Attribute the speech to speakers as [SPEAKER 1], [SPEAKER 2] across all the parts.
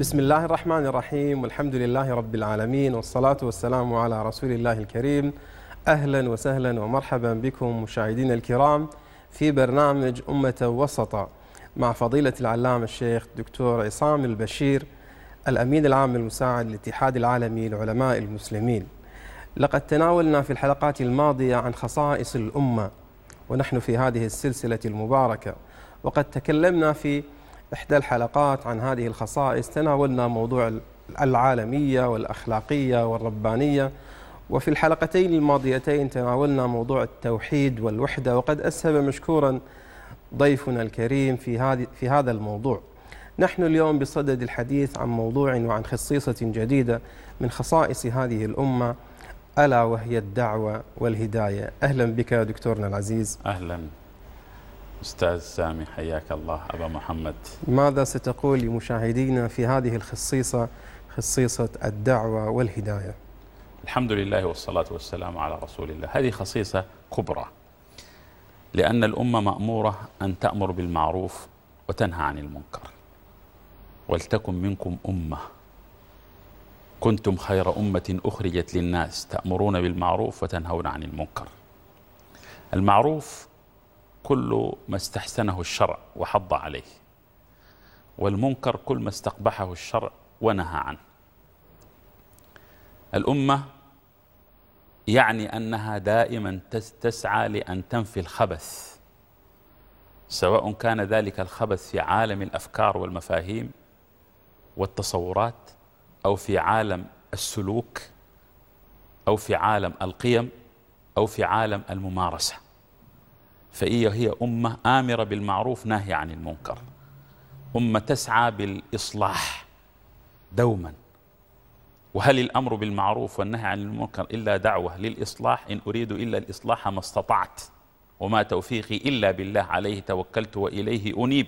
[SPEAKER 1] بسم الله الرحمن الرحيم والحمد لله رب العالمين والصلاة والسلام على رسول الله الكريم أهلا وسهلا ومرحبا بكم مشاهدينا الكرام في برنامج أمة وسطة مع فضيلة العلامة الشيخ دكتور عصام البشير الأمين العام المساعد للاتحاد العالمي لعلماء المسلمين لقد تناولنا في الحلقات الماضية عن خصائص الأمة ونحن في هذه السلسلة المباركة وقد تكلمنا في إحدى الحلقات عن هذه الخصائص تناولنا موضوع العالمية والأخلاقية والربانية وفي الحلقتين الماضيتين تناولنا موضوع التوحيد والوحدة وقد أسهب مشكورا ضيفنا الكريم في هذه في هذا الموضوع. نحن اليوم بصدد الحديث عن موضوع وعن خصيصة جديدة من خصائص هذه الأمة ألا وهي الدعوة والهداية. أهلا بك دكتورنا العزيز.
[SPEAKER 2] أهلا أستاذ سامي حياك الله. أبا محمد.
[SPEAKER 1] ماذا ستقول لمشاهدينا في هذه الخصيصة خصيصة الدعوة والهداية؟
[SPEAKER 2] الحمد لله والصلاة والسلام على رسول الله. هذه خصيصة كبرى لأن الأمة مأمورة أن تأمر بالمعروف وتنهى عن المنكر. ولتكن منكم أمة. كنتم خير أمة أخرجت للناس تأمرون بالمعروف وتنهون عن المنكر. المعروف كل ما استحسنه الشرع وحض عليه والمنكر كل ما استقبحه الشرع ونهى عنه. الأمة يعني أنها دائما تسعى لأن تنفي الخبث سواء كان ذلك الخبث في عالم الأفكار والمفاهيم والتصورات أو في عالم السلوك أو في عالم القيم أو في عالم الممارسة. فهي هي أمة آمرة بالمعروف ناهية عن المنكر. أمة تسعى بالإصلاح دوما. وهل الأمر بالمعروف والنهي عن المنكر إلا دعوة للإصلاح؟ إن أريد إلا الإصلاح ما استطعت وما توفيقي إلا بالله عليه توكلت وإليه أنيب.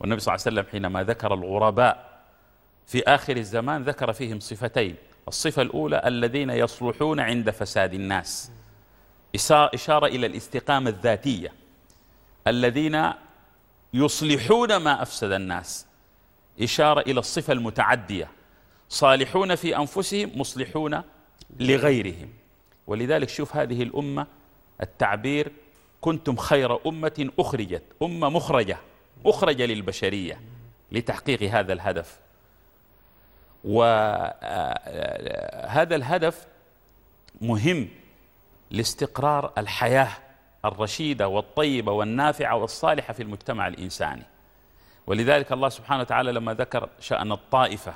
[SPEAKER 2] والنبي صلى الله عليه وسلم حينما ذكر الغرباء في آخر الزمان ذكر فيهم صفتين. الصفة الأولى الذين يصلحون عند فساد الناس. إشارة إلى الاستقامة الذاتية. الذين يصلحون ما أفسد الناس. إشارة إلى الصفة المتعدية. صالحون في أنفسهم مصلحون لغيرهم. ولذلك شوف هذه الأمة التعبير كنتم خير أمة أخرجت. أمة مخرجة. مخرجة للبشرية. لتحقيق هذا الهدف. وهذا الهدف مهم. لاستقرار الحياة الرشيدة والطيبة والنافعة والصالحة في المجتمع الإنساني. ولذلك الله سبحانه وتعالى لما ذكر شأن الطائفة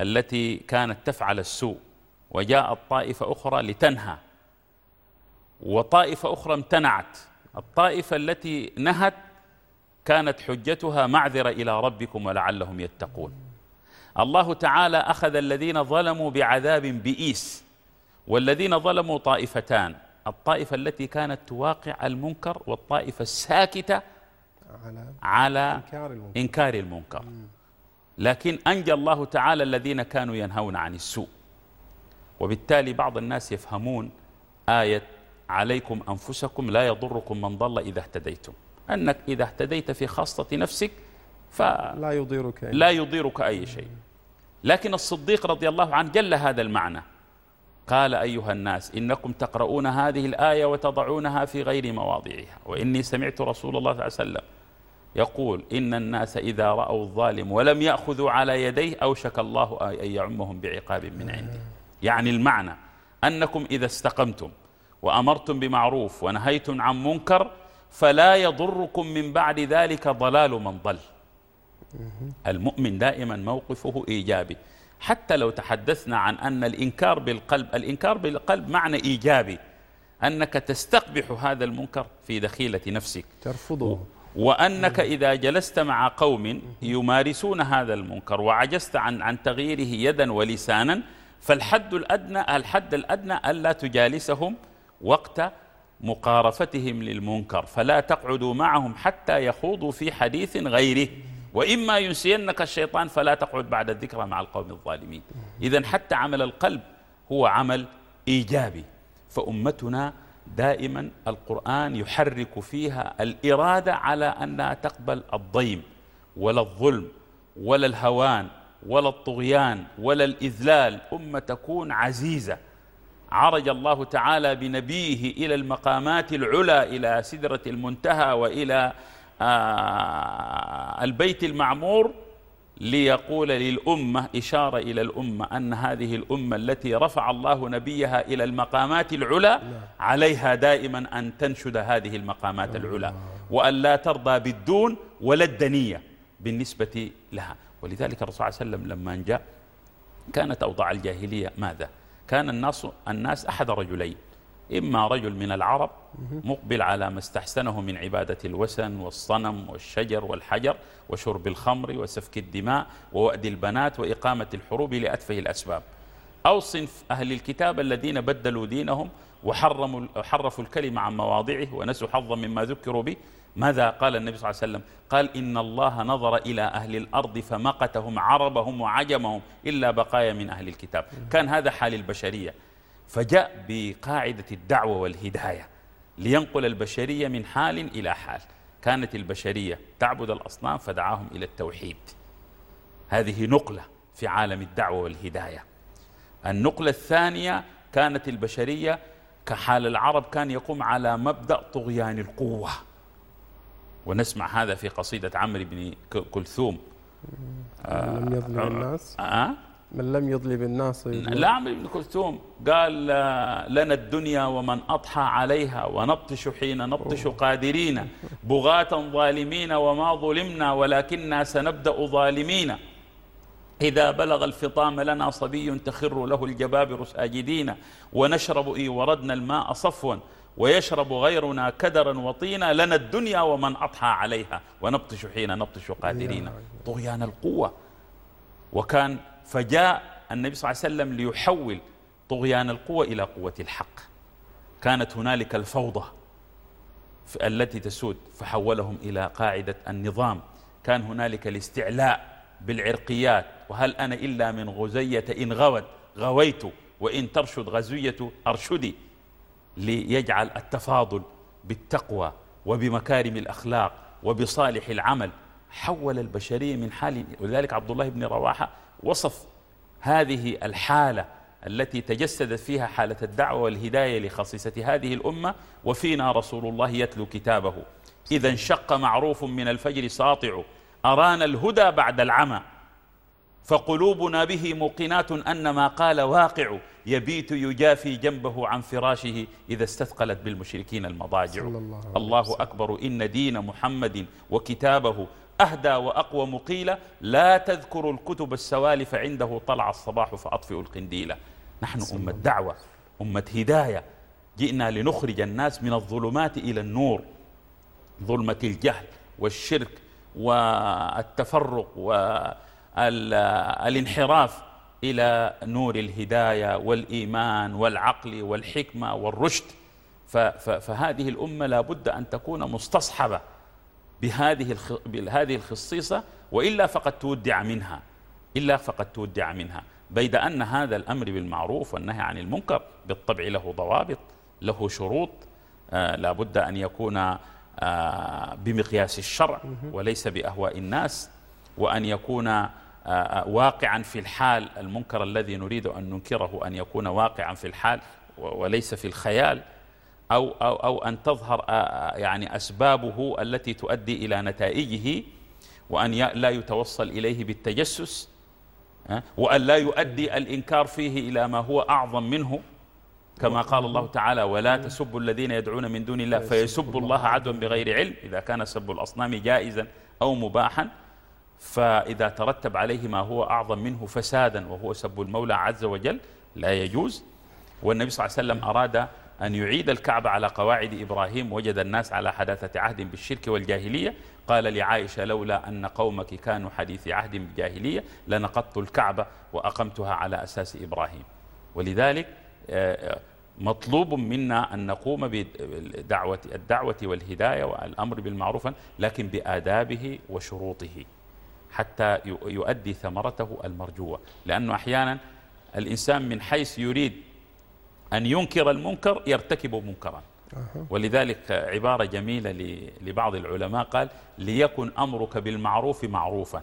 [SPEAKER 2] التي كانت تفعل السوء وجاءت طائفة أخرى لتنهى وطائفة أخرى امتنعت. الطائفة التي نهت كانت حجتها معذرة إلى ربكم ولعلهم يتقون. الله تعالى أخذ الذين ظلموا بعذاب بئيس. والذين ظلموا طائفتان الطائفة التي كانت تواقع المنكر والطائفة الساكتة على, على إنكار المنكر, إنكار المنكر. لكن أنجى الله تعالى الذين كانوا ينهون عن السوء. وبالتالي بعض الناس يفهمون آية عليكم أنفسكم لا يضركم من ضل إذا اهتديتم. أنك إذا اهتديت في خاصة نفسك
[SPEAKER 1] فلا يضيرك
[SPEAKER 2] أي لا يضيرك أي شيء. لكن الصديق رضي الله عنه جل هذا المعنى. قال أيها الناس إنكم تقرؤون هذه الآية وتضعونها في غير مواضعها. وإني سمعت رسول الله صلى الله عليه وسلم يقول إن الناس إذا رأوا الظالم ولم يأخذوا على يديه أوشك الله أن يعمهم بعقاب من عنده. يعني المعنى أنكم إذا استقمتم وأمرتم بمعروف ونهيتم عن منكر فلا يضركم من بعد ذلك ضلال من ضل. المؤمن دائما موقفه إيجابي. حتى لو تحدثنا عن أن الإنكار بالقلب الإنكار بالقلب معنى إيجابي أنك تستقبح هذا المنكر في دخيلة نفسك.
[SPEAKER 1] ترفضه.
[SPEAKER 2] وأنك إذا جلست مع قوم يمارسون هذا المنكر وعجزت عن عن تغييره يدا ولسانا فالحد الأدنى الحد الأدنى ألا تجالسهم وقت مقارفتهم للمنكر. فلا تقعدوا معهم حتى يخوضوا في حديث غيره. وإما ينسينك الشيطان فلا تقعد بعد الذكرى مع القوم الظالمين. إذا حتى عمل القلب هو عمل إيجابي. فأمتنا دائما القرآن يحرك فيها الإرادة على أنها تقبل الضيم ولا الظلم ولا الهوان ولا الطغيان ولا الإذلال. أمة تكون عزيزة. عرج الله تعالى بنبيه إلى المقامات العلى إلى سدرة المنتهى وإلى البيت المعمور ليقول للأمة إشارة إلى الأمة أن هذه الأمة التي رفع الله نبيها إلى المقامات العلى عليها دائما أن تنشد هذه المقامات العلى وأن لا ترضى بالدون ولا الدنية بالنسبة لها. ولذلك الرسول صلى الله عليه وسلم لما جاء كانت أوضاع الجاهلية ماذا؟ كان الناس الناس أحد رجلين. إما رجل من العرب مقبل على ما استحسنه من عبادة الوثن والصنم والشجر والحجر وشرب الخمر وسفك الدماء ووأد البنات وإقامة الحروب لأتفه الأسباب. أو صنف أهل الكتاب الذين بدلوا دينهم وحرموا الكلمة عن مواضعه ونسوا حظا مما ذكروا به. ماذا قال النبي صلى الله عليه وسلم؟ قال إن الله نظر إلى أهل الأرض فمقتهم عربهم وعجمهم إلا بقايا من أهل الكتاب. كان هذا حال البشرية. فجاء بقاعدة الدعوة والهداية لينقل البشرية من حال إلى حال. كانت البشرية تعبد الأصنام فدعاهم إلى التوحيد. هذه نقلة في عالم الدعوة والهداية. النقلة الثانية كانت البشرية كحال العرب كان يقوم على مبدأ طغيان القوة. ونسمع هذا في قصيدة عمرو بن كلثوم.
[SPEAKER 1] لم يظلم آه الناس. آه. من لم يظلم الناس
[SPEAKER 2] لا عمرو بن كلثوم. قال لنا الدنيا ومن أضحى عليها ونبطش حين نبطش قادرين. بغاة ظالمين وما ظلمنا ولكننا سنبدأ ظالمين. إذا بلغ الفطام لنا صبي تخر له الجبابر ساجدين. ونشرب إي وردنا الماء صفوا ويشرب غيرنا كدرا وطينا. لنا الدنيا ومن أضحى عليها ونبطش حين نبطش قادرين. طغيان القوة. وكان فجاء النبي صلى الله عليه وسلم ليحول طغيان القوة إلى قوة الحق. كانت هنالك الفوضى التي تسود فحولهم إلى قاعدة النظام. كان هنالك الاستعلاء بالعرقيات. وهل أنا إلا من غزية؟ إن غوت غويت. وإن ترشد غزية أرشدي. ليجعل التفاضل بالتقوى وبمكارم الأخلاق وبصالح العمل. حول البشرية من حال ولذلك عبد الله بن رواحة وصف هذه الحالة التي تجسدت فيها حالة الدعوة والهداية لخصيصة هذه الأمة وفينا رسول الله يتلو كتابه. إذا انشق معروف من الفجر ساطع أرانا الهدى بعد العمى. فقلوبنا به موقنات أن ما قال واقع يبيت يجافي جنبه عن فراشه إذا استثقلت بالمشركين المضاجع. الله, الله أكبر إن دين محمد وكتابه أهدى وأقوى مقيلة لا تذكر الكتب السوالف عنده طلع الصباح فأطفئ القنديلة نحن أمة دعوة أمة هداية. جئنا لنخرج الناس من الظلمات إلى النور. ظلمة الجهل والشرك والتفرق والانحراف إلى نور الهداية والإيمان والعقل والحكمة والرشد. فهذه الأمة لابد أن تكون مستصحبة. بهذه بهذه الخصيصة وإلا فقد تودع منها إلا فقد تودع منها. بيد أن هذا الأمر بالمعروف والنهي عن المنكر بالطبع له ضوابط له شروط آه لا بد أن يكون آه بمقياس الشرع وليس بأهواء الناس وأن يكون آه، واقعا في الحال المنكر الذي نريد أن ننكره أن يكون واقعا في الحال وليس في الخيال. أو, أو, أو أن تظهر يعني أسبابه التي تؤدي إلى نتائجه وأن لا يتوصل إليه بالتجسس وأن لا يؤدي الإنكار فيه إلى ما هو أعظم منه كما قال الله تعالى ولا تسبوا الذين يدعون من دون الله فيسبوا الله عدوا بغير علم إذا كان سب الأصنام جائزا أو مباحا فإذا ترتب عليه ما هو أعظم منه فسادا وهو سب المولى عز وجل لا يجوز. والنبي صلى الله عليه وسلم أراد أن يعيد الكعبة على قواعد إبراهيم وجد الناس على حداثة عهد بالشرك والجاهلية. قال لعائشة لولا أن قومك كانوا حديث عهد بالجاهلية لنقضت الكعبة وأقمتها على أساس إبراهيم. ولذلك آه، مطلوب منا أن نقوم بدعوة الدعوة والهداية والأمر بالمعروف لكن بآدابه وشروطه حتى يؤدي ثمرته المرجوة. لأنه أحيانا الإنسان من حيث يريد أن ينكر المنكر يرتكب منكرا. ولذلك عبارة جميلة لبعض العلماء قال ليكن أمرك بالمعروف معروفا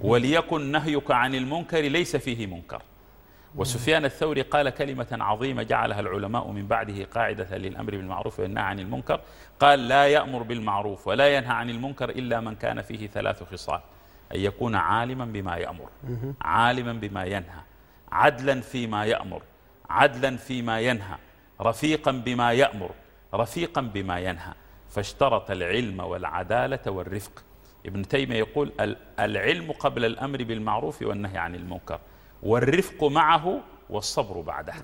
[SPEAKER 2] وليكن نهيك عن المنكر ليس فيه منكر. وسفيان الثوري قال كلمة عظيمة جعلها العلماء من بعده قاعدة للأمر بالمعروف والنهي عن المنكر. قال لا يأمر بالمعروف ولا ينهى عن المنكر إلا من كان فيه ثلاث خصال. أن يكون عالما بما يأمر عالما بما ينهى عدلا فيما يأمر عدلا فيما ينهى رفيقا بما يأمر رفيقا بما ينهى. فاشترط العلم والعدالة والرفق. ابن تيمية يقول العلم قبل الأمر بالمعروف والنهي عن المنكر والرفق معه والصبر بعده.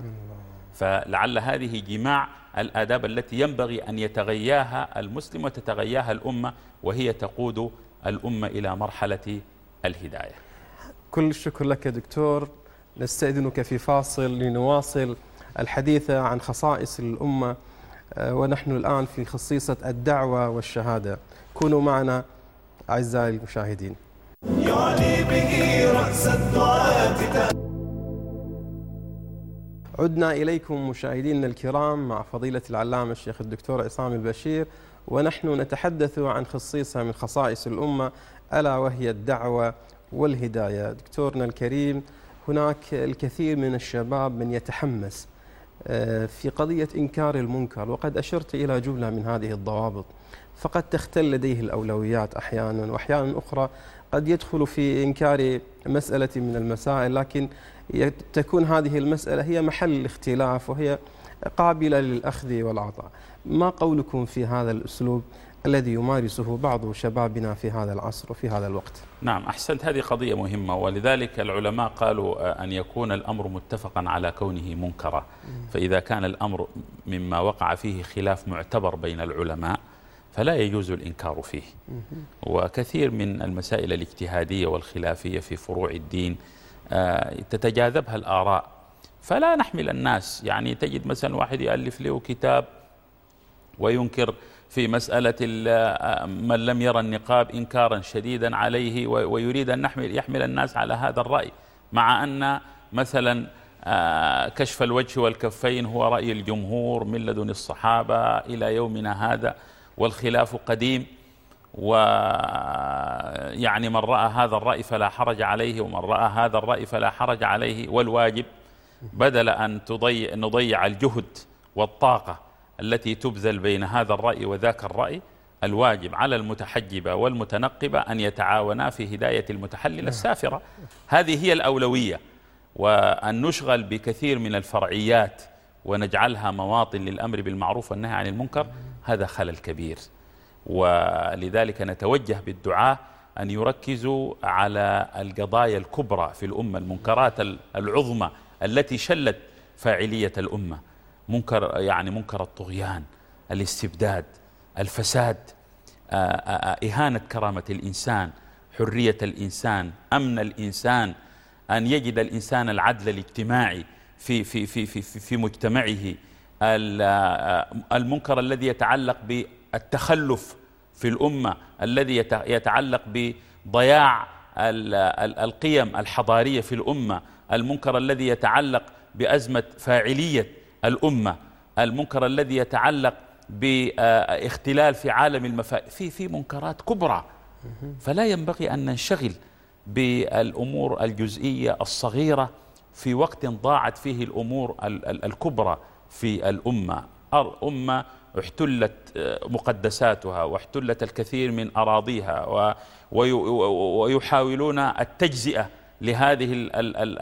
[SPEAKER 2] فلعل هذه جماع الآداب التي ينبغي أن يتغياها المسلم وتتغياها الأمة وهي تقود الأمة إلى مرحلة الهداية.
[SPEAKER 1] كل الشكر لك دكتور. نستأذنك في فاصل لنواصل الحديث عن خصائص الأمة آه، ونحن الآن في خصيصة الدعوة والشهادة. كونوا معنا أعزائي المشاهدين. يعني به رأس الدعاة عدنا إليكم مشاهدينا الكرام مع فضيلة العلامة الشيخ الدكتور عصام البشير ونحن نتحدث عن خصيصة من خصائص الأمة ألا وهي الدعوة والهداية. دكتورنا الكريم هناك الكثير من الشباب من يتحمس آه، في قضية إنكار المنكر وقد أشرت إلى جملة من هذه الضوابط. فقد تختل لديه الأولويات أحيانا وأحيانا أخرى قد يدخل في إنكار مسألة من المسائل لكن تكون هذه المسألة هي محل الاختلاف وهي قابلة للأخذ والعطاء. ما قولكم في هذا الأسلوب؟ الذي يمارسه بعض شبابنا في هذا العصر وفي هذا الوقت.
[SPEAKER 2] نعم أحسنت. هذه قضية مهمة ولذلك العلماء قالوا أن يكون الأمر متفقا على كونه منكرا. فإذا كان الأمر مما وقع فيه خلاف معتبر بين العلماء فلا يجوز الإنكار فيه. وكثير من المسائل الاجتهادية والخلافية في فروع الدين آه، تتجاذبها الآراء. فلا نحمل الناس. يعني تجد مثلا واحد يألف له كتاب وينكر في مسألة من لم يرى النقاب إنكارا شديدا عليه ويريد أن يحمل الناس على هذا الرأي. مع أن مثلا آه، كشف الوجه والكفين هو رأي الجمهور من لدن الصحابة إلى يومنا هذا والخلاف قديم ويعني من رأى هذا الرأي فلا حرج عليه ومن رأى هذا الرأي فلا حرج عليه والواجب بدل أن تضيع نضيع الجهد والطاقة. التي تبذل بين هذا الرأي وذاك الرأي الواجب على المتحجبة والمتنقبة أن يتعاونا في هداية المتحلل السافرة. هذه هي الأولوية وأن نشغل بكثير من الفرعيات ونجعلها مواطن للأمر بالمعروف والنهي عن المنكر هذا خلل كبير. ولذلك نتوجه بالدعاء أن يركزوا على القضايا الكبرى في الأمة المنكرات العظمى التي شلت فاعلية الأمة. منكر يعني منكر الطغيان الاستبداد الفساد إهانة كرامة الإنسان حرية الإنسان أمن الإنسان أن يجد الإنسان العدل الاجتماعي في في في في في مجتمعه المنكر الذي يتعلق بالتخلف في الأمة الذي يتعلق بضياع القيم الحضارية في الأمة المنكر الذي يتعلق بأزمة فاعلية الأمة المنكر الذي يتعلق باختلال في عالم المفا في في منكرات كبرى. فلا ينبغي أن ننشغل بالأمور الجزئية الصغيرة في وقت ضاعت فيه الأمور الكبرى في الأمة. الأمة احتلت آه، مقدساتها واحتلت الكثير من أراضيها ويحاولون التجزئة لهذه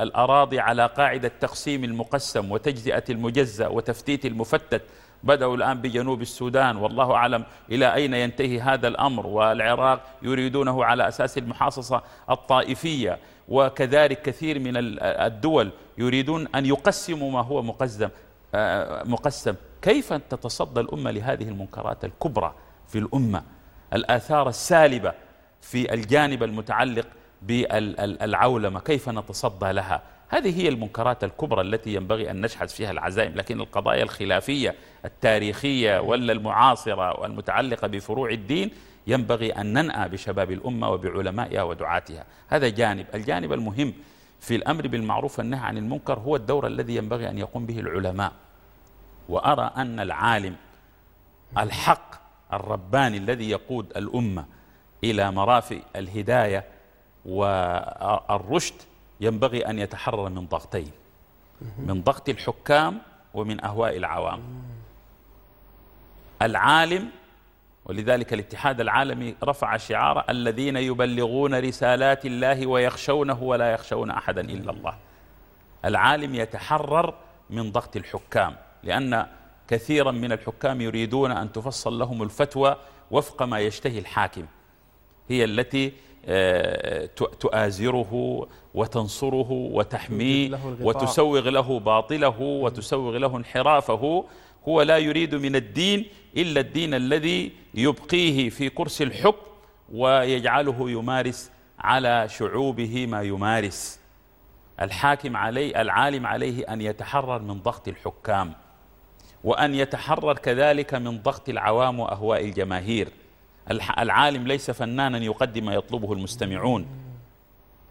[SPEAKER 2] الأراضي على قاعدة تقسيم المقسم وتجزئة المجزأ وتفتيت المفتت. بدأوا الآن بجنوب السودان. والله أعلم إلى أين ينتهي هذا الأمر. والعراق يريدونه على أساس المحاصصة الطائفية. وكذلك كثير من الدول يريدون أن يقسموا ما هو مقسم آه، مقسم. كيف تتصدى الأمة لهذه المنكرات الكبرى في الأمة؟ الآثار السالبة في الجانب المتعلق بالعولمة كيف نتصدى لها؟ هذه هي المنكرات الكبرى التي ينبغي أن نشحذ فيها العزائم لكن القضايا الخلافية التاريخية ولا المعاصرة والمتعلقة بفروع الدين ينبغي أن ننأى بشباب الأمة وبعلمائها ودعاتها. هذا جانب. الجانب المهم في الأمر بالمعروف والنهي عن المنكر هو الدور الذي ينبغي أن يقوم به العلماء. وأرى أن العالم الحق الرباني الذي يقود الأمة إلى مرافئ الهداية والرشد ينبغي أن يتحرر من ضغطين من ضغط الحكام ومن أهواء العوام. العالم ولذلك الاتحاد العالمي رفع شعار الذين يبلغون رسالات الله ويخشونه ولا يخشون أحدا إلا الله. العالم يتحرر من ضغط الحكام لأن كثيرا من الحكام يريدون أن تفصل لهم الفتوى وفق ما يشتهي الحاكم. هي التي تؤازره وتنصره وتحميه وتسوغ له باطله وتسوغ له انحرافه. هو لا يريد من الدين إلا الدين الذي يبقيه في كرسي الحكم ويجعله يمارس على شعوبه ما يمارس. الحاكم عليه العالم عليه أن يتحرر من ضغط الحكام وأن يتحرر كذلك من ضغط العوام وأهواء الجماهير. العالم ليس فنانا يقدم ما يطلبه المستمعون.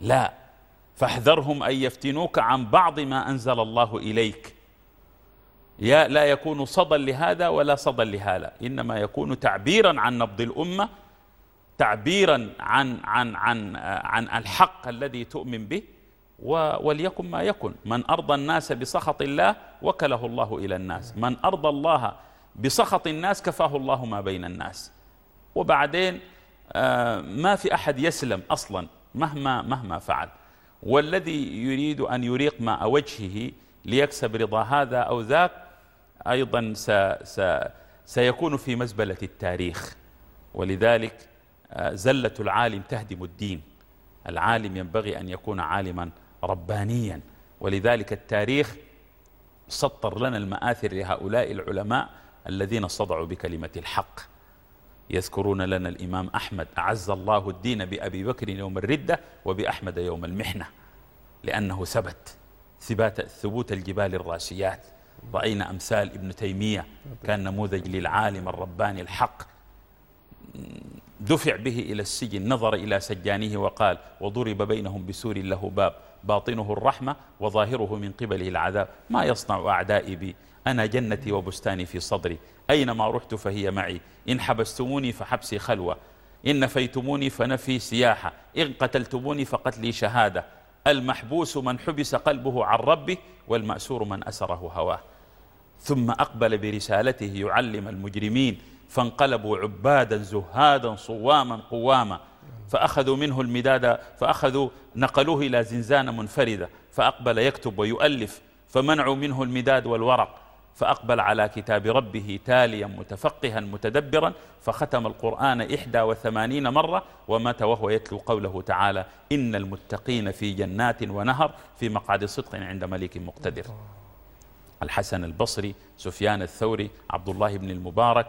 [SPEAKER 2] لا. فاحذرهم أن يفتنوك عن بعض ما أنزل الله إليك. يا لا يكون صدى لهذا ولا صدى لهذا. إنما يكون تعبيرا عن نبض الأمة تعبيرا عن عن عن عن الحق الذي تؤمن به وليكن ما يكن. من أرضى الناس بسخط الله وكله الله إلى الناس. من أرضى الله بسخط الناس كفاه الله ما بين الناس. وبعدين آه، ما في أحد يسلم أصلا مهما مهما فعل. والذي يريد أن يريق ماء وجهه ليكسب رضا هذا أو ذاك أيضا س س سيكون في مزبلة التاريخ. ولذلك آه، زلة العالم تهدم الدين. العالم ينبغي أن يكون عالما ربانيا. ولذلك التاريخ سطر لنا المآثر لهؤلاء العلماء الذين صدعوا بكلمة الحق. يذكرون لنا الإمام أحمد أعز الله الدين بأبي بكر يوم الردة وبأحمد يوم المحنة لأنه ثبت ثبات ثبوت الجبال الراسيات رأينا أمثال ابن تيمية كان نموذج للعالم الرباني الحق. دفع به إلى السجن نظر إلى سجانه وقال وضرب بينهم بسور له باب باطنه الرحمة وظاهره من قبله العذاب. ما يصنع أعدائي بي؟ أنا جنتي وبستاني في صدري. أينما رحت فهي معي؟ إن حبستموني فحبسي خلوة. إن نفيتموني فنفي سياحة. إن قتلتموني فقتلي شهادة. المحبوس من حبس قلبه عن ربه والمأسور من أسره هواه. ثم أقبل برسالته يعلم المجرمين فانقلبوا عبادا زهادا صواما قواما فأخذوا منه المداد فأخذوا نقلوه إلى زنزانة منفردة فأقبل يكتب ويؤلف فمنعوا منه المداد والورق فأقبل على كتاب ربه تاليا متفقها متدبرا فختم القرآن إحدى وثمانين مرة ومات وهو يتلو قوله تعالى إن المتقين في جنات ونهر في مقعد صدق عند مليك مقتدر. الحسن البصري سفيان الثوري عبد الله بن المبارك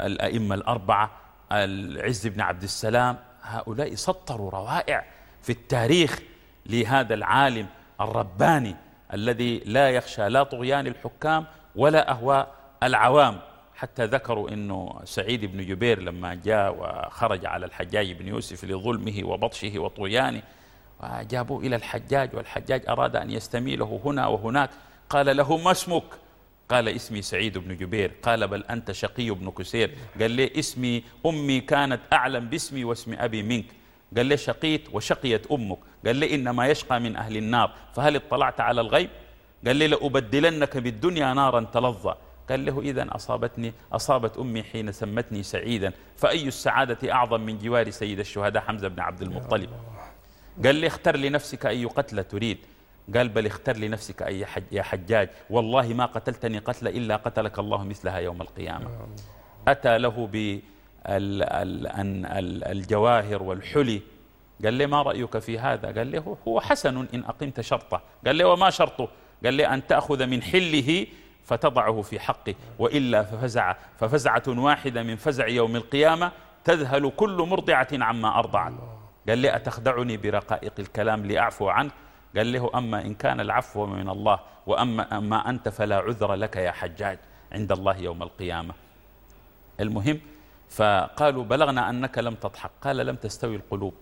[SPEAKER 2] الأئمة الأربعة العز بن عبد السلام هؤلاء سطروا روائع في التاريخ لهذا العالم الرباني الذي لا يخشى لا طغيان الحكام ولا أهواء العوام. حتى ذكروا أنه سعيد بن جبير لما جاء وخرج على الحجاج بن يوسف لظلمه وبطشه وطغيانه وجابوه إلى الحجاج والحجاج أراد أن يستميله هنا وهناك. قال له ما اسمك؟ قال اسمي سعيد بن جبير قال بل أنت شقي بن كسير قال لي اسمي أمي كانت أعلم باسمي واسم أبي منك. قال لي شقيت وشقيت أمك. قال لي إنما يشقى من أهل النار. فهل اطلعت على الغيب؟ قال لي لأبدلنك بالدنيا نارا تلظى. قال له إذا أصابتني أصابت أمي حين سمتني سعيدا. فأي السعادة أعظم من جوار سيد الشهداء حمزة بن عبد المطلب؟ قال لي اختر لنفسك أي قتل تريد. قال بل اختر لنفسك أي حج يا حجاج. والله ما قتلتني قتل إلا قتلك الله مثلها يوم القيامة. أتى له بالجواهر والحلي. قال لي ما رأيك في هذا؟ قال لي هو حسن إن أقمت شرطه. قال لي وما شرطه؟ قال لي أن تأخذ من حله فتضعه في حقه. وإلا ففزع ففزعة واحدة من فزع يوم القيامة تذهل كل مرضعة عما أرضعت. قال لي أتخدعني برقائق الكلام لأعفو عنك؟ قال له أما إن كان العفو من الله وأما أما أنت فلا عذر لك يا حجاج عند الله يوم القيامة. المهم فقالوا بلغنا أنك لم تضحك. قال لم تستوي القلوب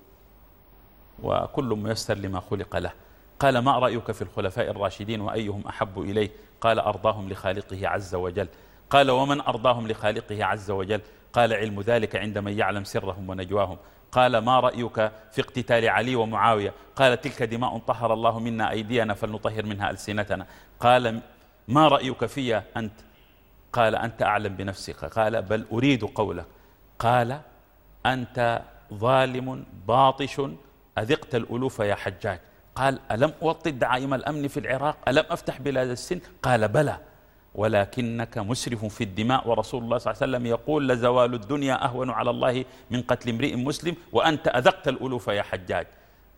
[SPEAKER 2] وكل ميسر لما خلق له. قال ما رأيك في الخلفاء الراشدين وأيهم أحب إليه؟ قال أرضاهم لخالقه عز وجل. قال ومن أرضاهم لخالقه عز وجل؟ قال علم ذلك عند من يعلم سرهم ونجواهم. قال ما رأيك في اقتتال علي ومعاوية؟ قال تلك دماء طهر الله منا أيدينا فلنطهر منها ألسنتنا. قال ما رأيك في أنت؟ قال أنت أعلم بنفسك. قال بل أريد قولك. قال أنت ظالم باطش أذقت الألوف يا حجاج. قال ألم أوطي دعائم الأمن في العراق؟ ألم أفتح بلاد السن؟ قال بلى. ولكنك مسرف في الدماء. ورسول الله صلى الله عليه وسلم يقول لزوال الدنيا أهون على الله من قتل امرئ مسلم وأنت أذقت الألوف يا حجاج.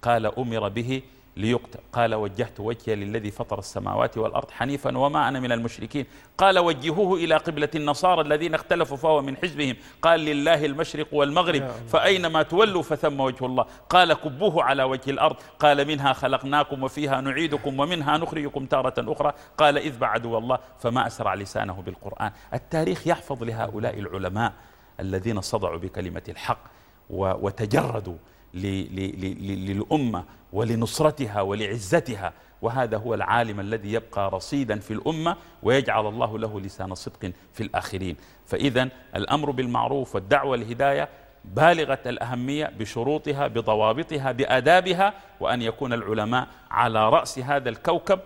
[SPEAKER 2] قال أمر به ليقتل قال وجهت وجهي للذي فطر السماوات والأرض حنيفا وما أنا من المشركين. قال وجهوه إلى قبلة النصارى الذين اختلفوا فهو من حزبهم. قال لله المشرق والمغرب فأينما تولوا فثم وجه الله. قال كبوه على وجه الأرض. قال منها خلقناكم وفيها نعيدكم ومنها نخرجكم تارة أخرى. قال إذ بعدوا الله فما أسرع لسانه بالقرآن. التاريخ يحفظ لهؤلاء العلماء الذين صدعوا بكلمة الحق وتجردوا للأمة ولنصرتها ولعزتها وهذا هو العالم الذي يبقى رصيدا في الأمة ويجعل الله له لسان صدق في الآخرين. فإذا الأمر بالمعروف والدعوة الهداية بالغة الأهمية بشروطها بضوابطها بآدابها وأن يكون العلماء على رأس هذا الكوكب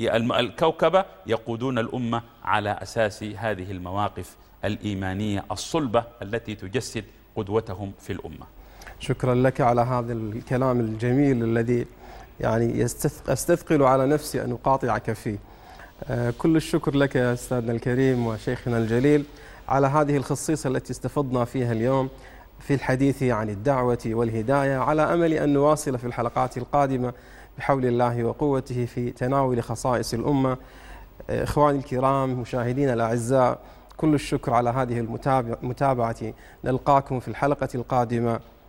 [SPEAKER 2] الكوكبة يقودون الأمة على أساس هذه المواقف الإيمانية الصلبة التي تجسد قدوتهم في الأمة.
[SPEAKER 1] شكرا لك على هذا الكلام الجميل الذي يعني أستثقل على نفسي أن أقاطعك فيه. آه، كل الشكر لك يا أستاذنا الكريم وشيخنا الجليل على هذه الخصيصة التي استفضنا فيها اليوم في الحديث عن الدعوة والهداية على أمل أن نواصل في الحلقات القادمة بحول الله وقوته في تناول خصائص الأمة. آه، إخواني الكرام مشاهدينا الأعزاء كل الشكر على هذه المتابعة نلقاكم في الحلقة القادمة.